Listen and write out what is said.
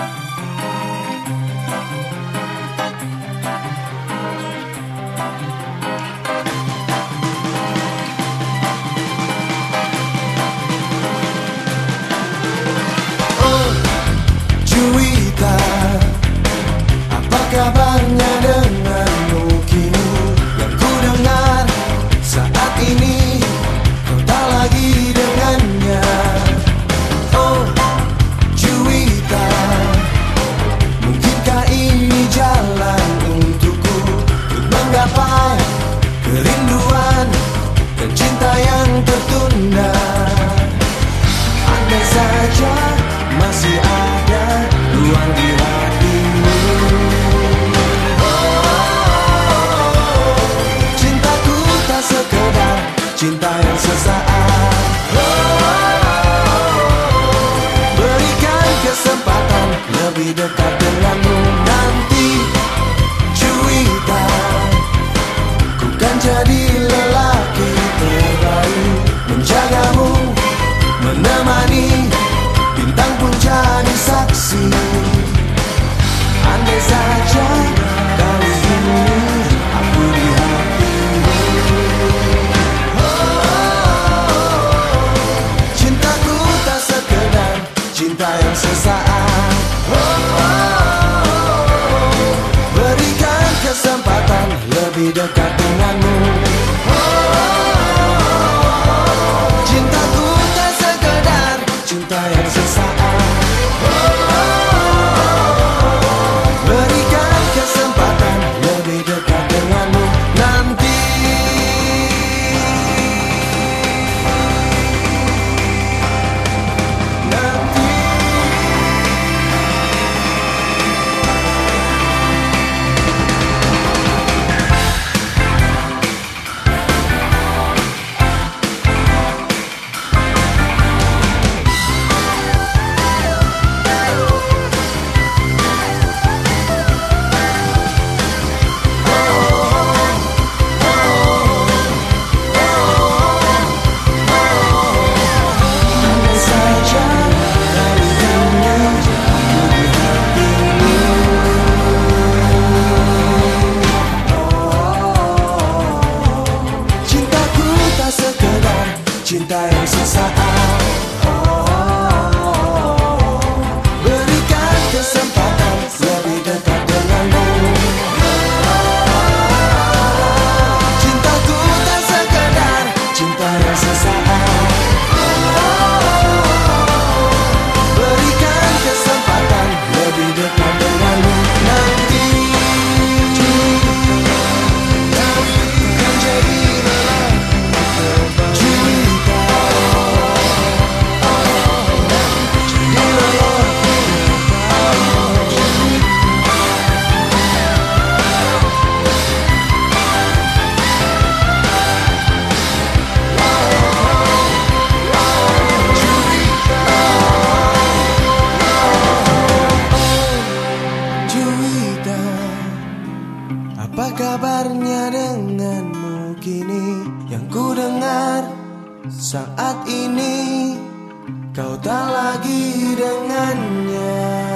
Oh, sesaat. Berikan kesempatan lebih dekat denganmu nanti Juwita Ku kan jadi cinta yang sesaat. Oh, Berikan kesempatan lebih dekat denganmu. Oh, Cintaku tak sekedar cinta yang sesaat cinta yang Apa kabarnya denganmu kini? Yang ku dengar saat ini Kau tak lagi dengannya